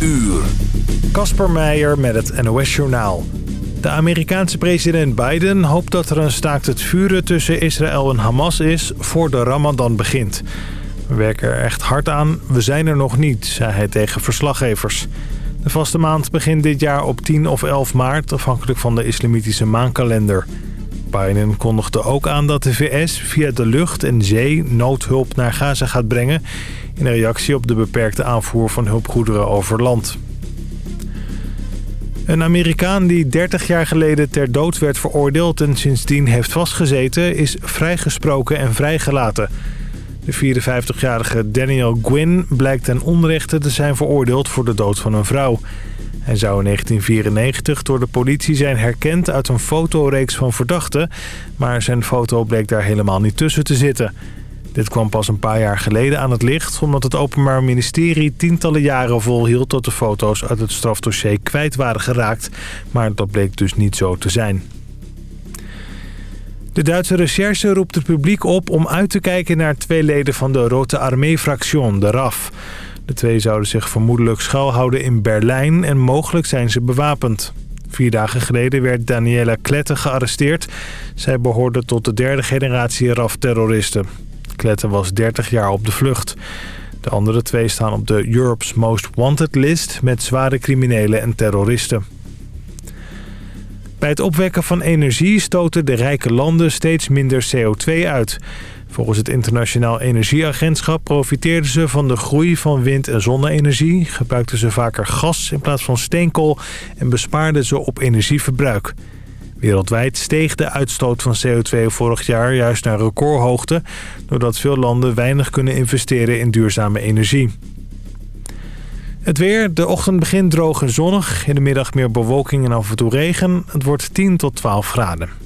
uur. Kasper Meijer met het NOS-journaal. De Amerikaanse president Biden hoopt dat er een staakt het vuren tussen Israël en Hamas is voor de Ramadan begint. We werken er echt hard aan, we zijn er nog niet, zei hij tegen verslaggevers. De vaste maand begint dit jaar op 10 of 11 maart, afhankelijk van de islamitische maankalender. Biden kondigde ook aan dat de VS via de lucht en zee noodhulp naar Gaza gaat brengen... in reactie op de beperkte aanvoer van hulpgoederen over land. Een Amerikaan die 30 jaar geleden ter dood werd veroordeeld en sindsdien heeft vastgezeten... is vrijgesproken en vrijgelaten. De 54-jarige Daniel Gwynn blijkt ten onrechte te zijn veroordeeld voor de dood van een vrouw... Hij zou in 1994 door de politie zijn herkend uit een fotoreeks van verdachten... maar zijn foto bleek daar helemaal niet tussen te zitten. Dit kwam pas een paar jaar geleden aan het licht... omdat het Openbaar Ministerie tientallen jaren volhield... dat de foto's uit het strafdossier kwijt waren geraakt. Maar dat bleek dus niet zo te zijn. De Duitse recherche roept het publiek op om uit te kijken naar twee leden van de Rote Armee-fractie, de RAF... De twee zouden zich vermoedelijk schuilhouden in Berlijn en mogelijk zijn ze bewapend. Vier dagen geleden werd Daniela Klette gearresteerd. Zij behoorde tot de derde generatie RAF-terroristen. Klette was 30 jaar op de vlucht. De andere twee staan op de Europe's Most Wanted list met zware criminelen en terroristen. Bij het opwekken van energie stoten de rijke landen steeds minder CO2 uit. Volgens het Internationaal Energieagentschap profiteerden ze van de groei van wind- en zonne-energie... gebruikten ze vaker gas in plaats van steenkool en bespaarden ze op energieverbruik. Wereldwijd steeg de uitstoot van CO2 vorig jaar juist naar recordhoogte... doordat veel landen weinig kunnen investeren in duurzame energie. Het weer. De ochtend begint droog en zonnig. In de middag meer bewolking en af en toe regen. Het wordt 10 tot 12 graden.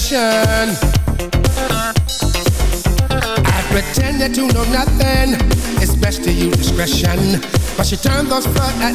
obsession. I pretended to know nothing. It's best to use discretion. But she turned those front at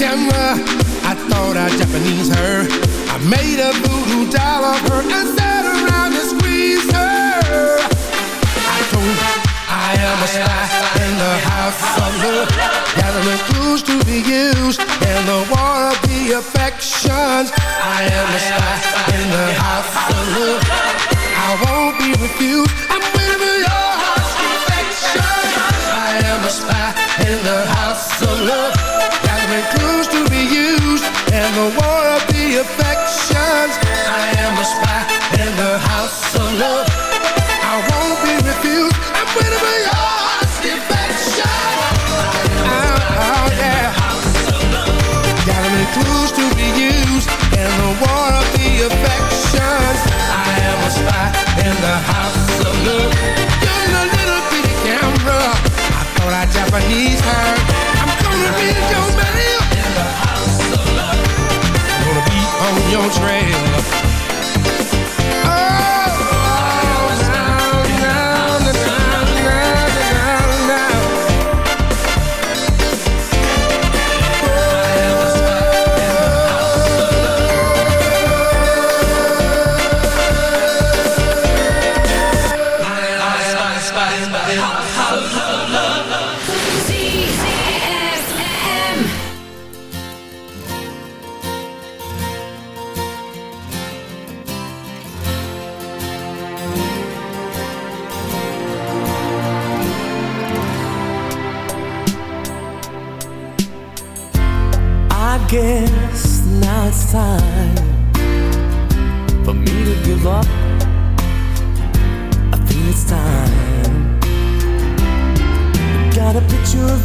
camera. I thought I Japanese her. I made a voodoo doll of her and sat around and squeezed her. I told I am a spy in the house of love. Gathering clues to be used in the war of the affections. I am a spy in the house of love. I won't be refused. I'm winning your heart's affection. I am a spy in the house of love and clues to be used And the war of the affections I am a spy in the house of love. I won't be refused. I'm waiting for your defection. Oh, oh yeah. Got clues to be used in the war of the affections. I am a spy in the house of love. You're in a little bitty camera. I thought I Japanese her your trail.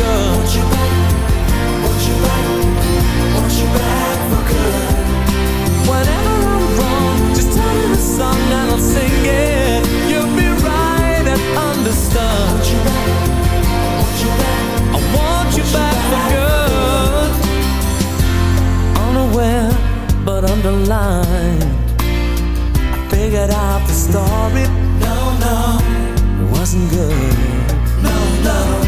Want you back, want you back, want you back for good. Whenever I'm wrong, just tell me the song and I'll sing it. You'll be right and. Want you back, want you back, I want you back for good. Unaware, but underlined. I figured out the story. No, no, it wasn't good. No, no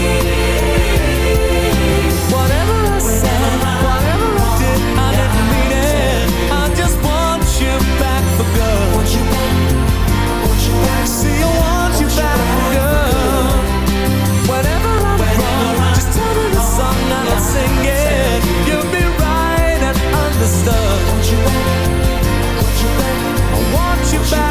You back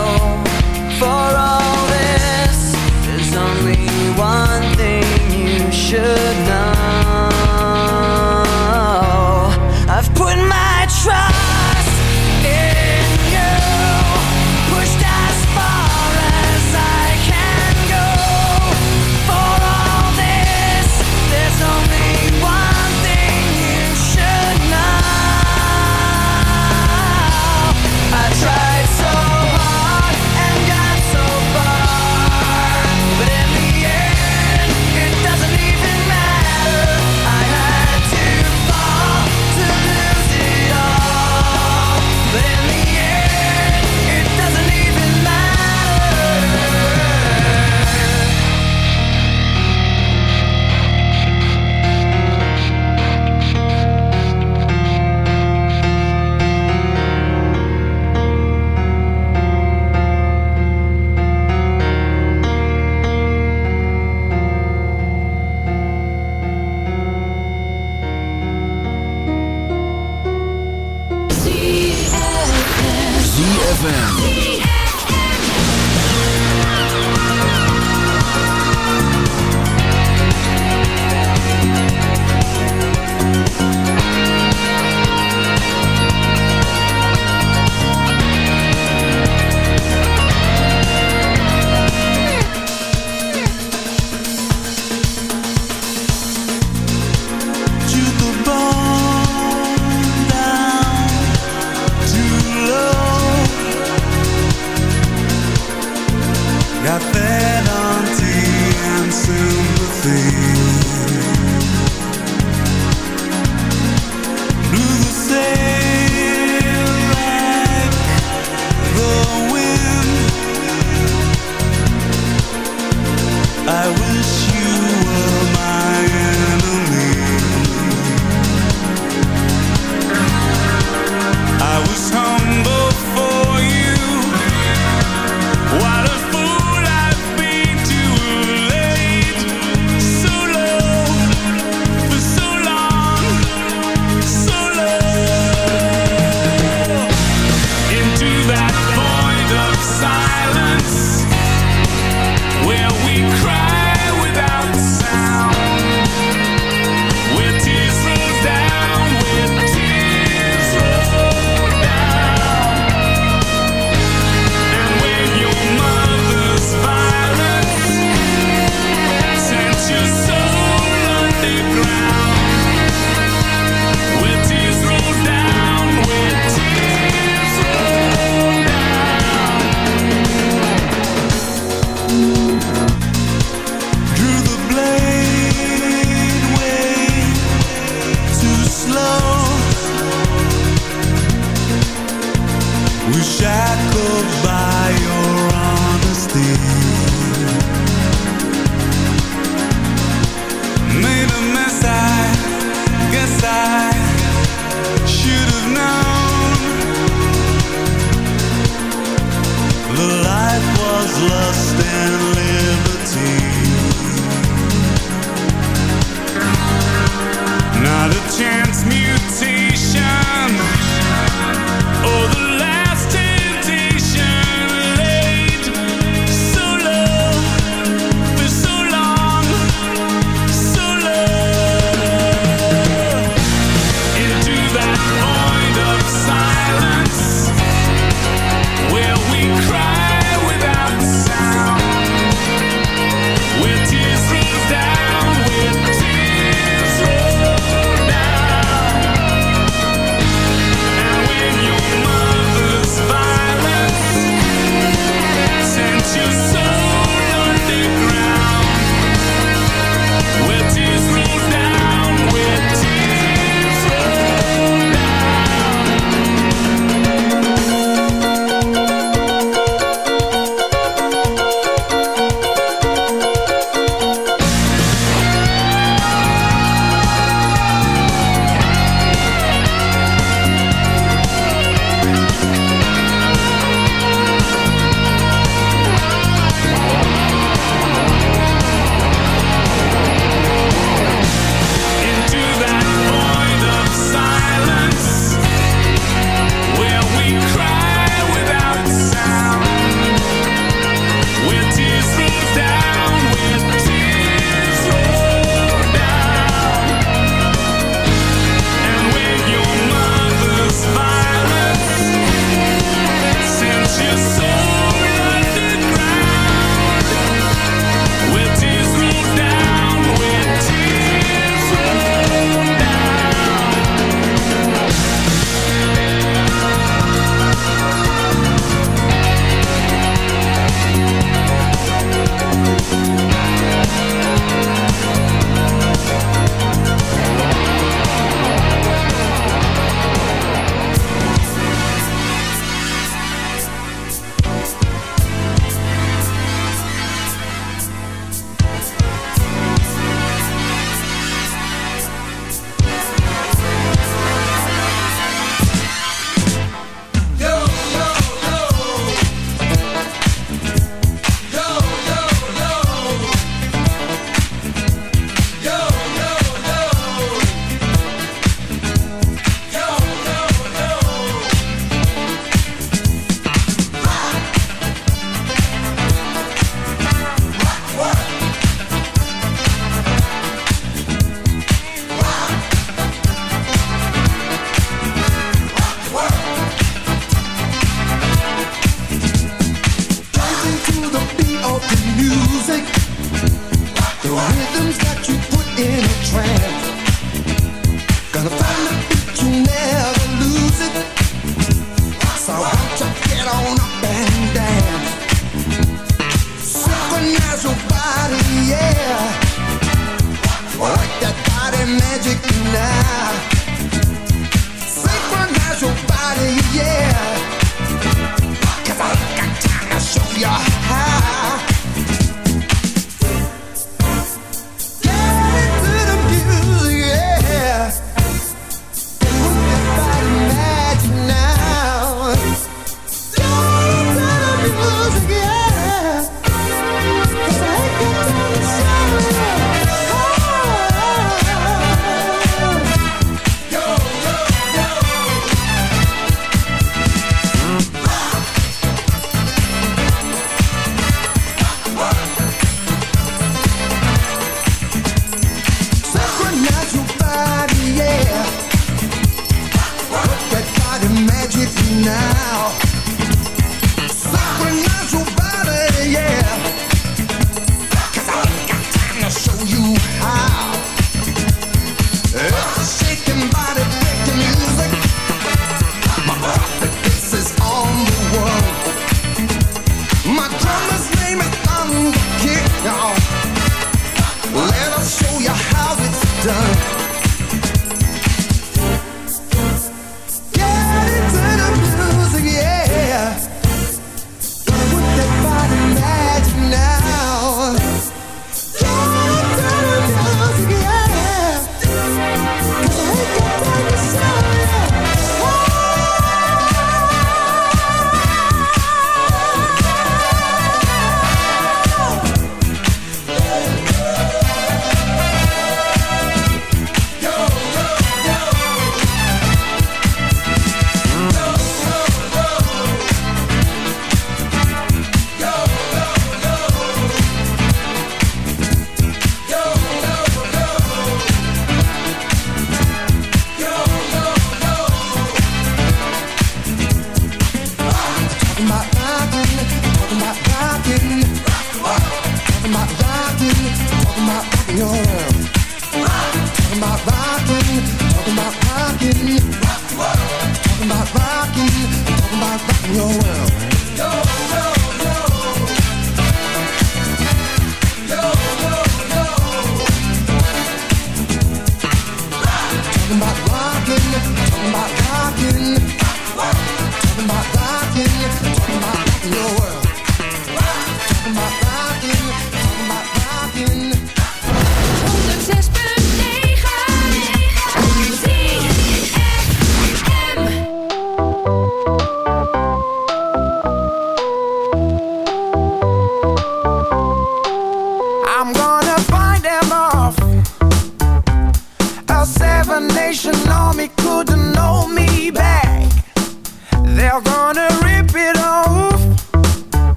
Not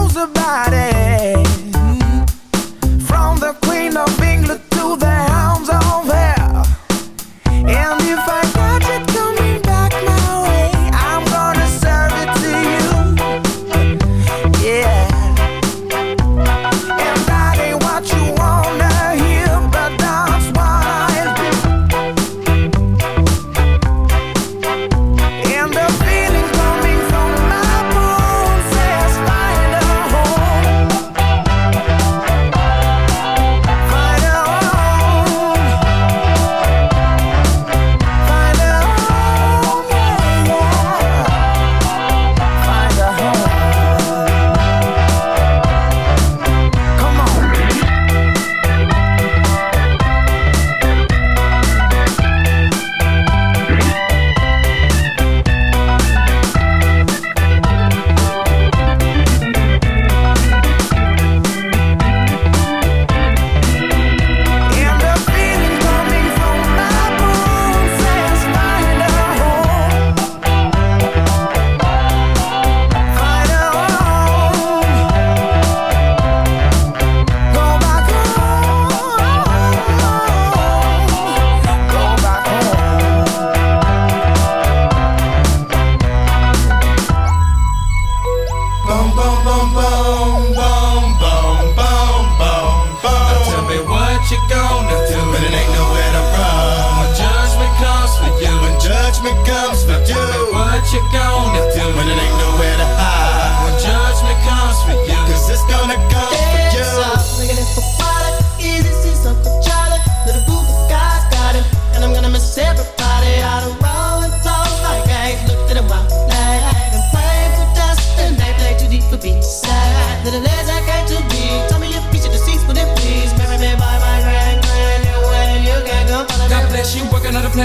knows about it.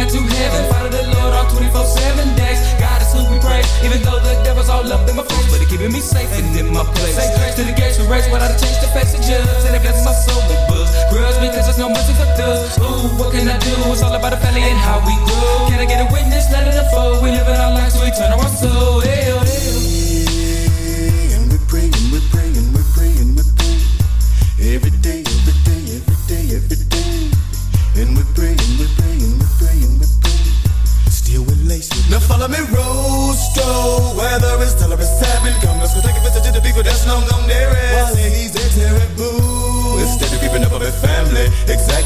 To heaven. Follow the Lord all 24 7 days. God is who we praise. Even though the devil's all up in my face, but he keeping me safe and in my place. Say grace to the gates we race, but I change the face of judge. And blesses my soul with books. Grudge because there's no mercy for thugs. Ooh, what can I do? It's all about the family and how we grow. Can I get a witness? Let it unfold. We live in our lives, we turn our soul. Hell, oh, hell. Follow me, Rostro. Whether it's tell or it's seven. Come, let's go take a visit to the people that's long gone there.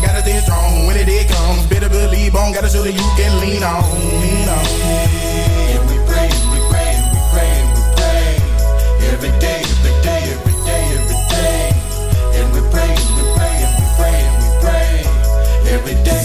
gotta stay strong. When it day comes, better believe on. Gotta show that you can lean on, lean on. And we we we we. Every day, every day, every day, every day. And we we we we. Every day.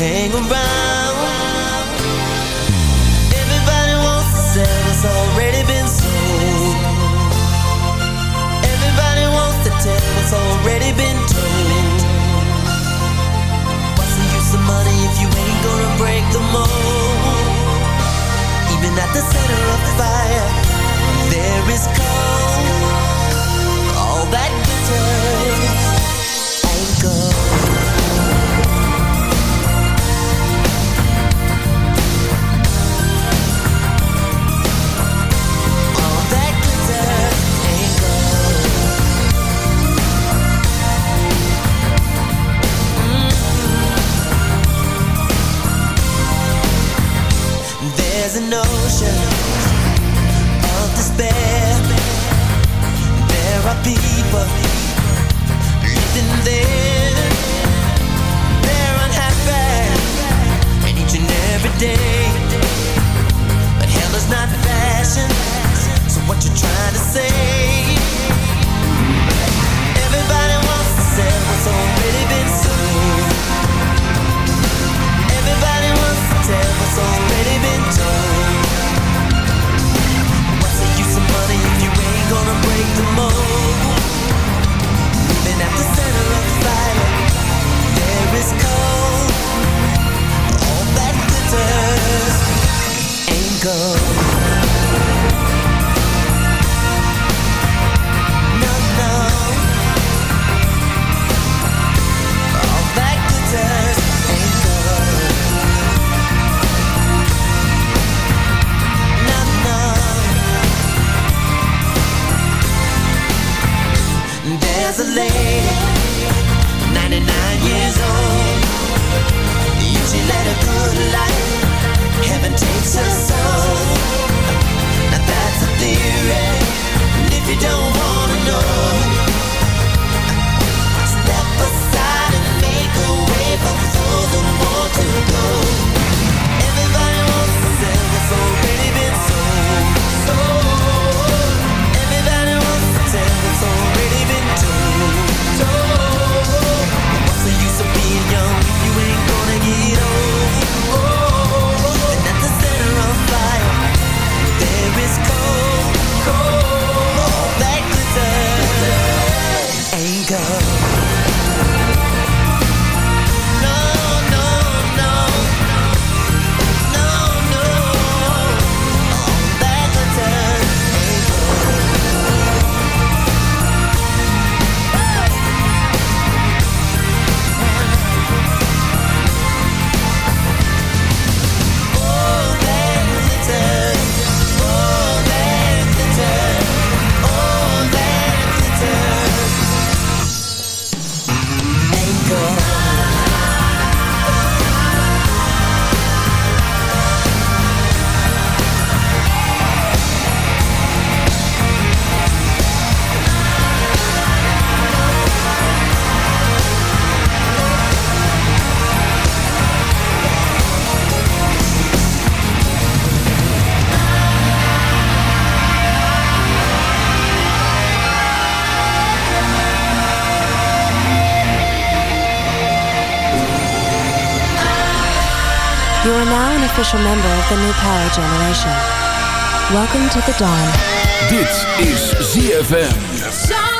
hang around. Everybody wants to sell what's already been sold. Everybody wants to tell what's already been told. What's the use of money if you ain't gonna break the mold? Even at the center of the fire, there is cold. lady 99 years old. She led a good life. Heaven takes her soul. Now that's a theory. And if you don't wanna know Step aside and make way For those want to go You are now an official member of the New Power Generation. Welcome to the dawn. Dit is ZFM.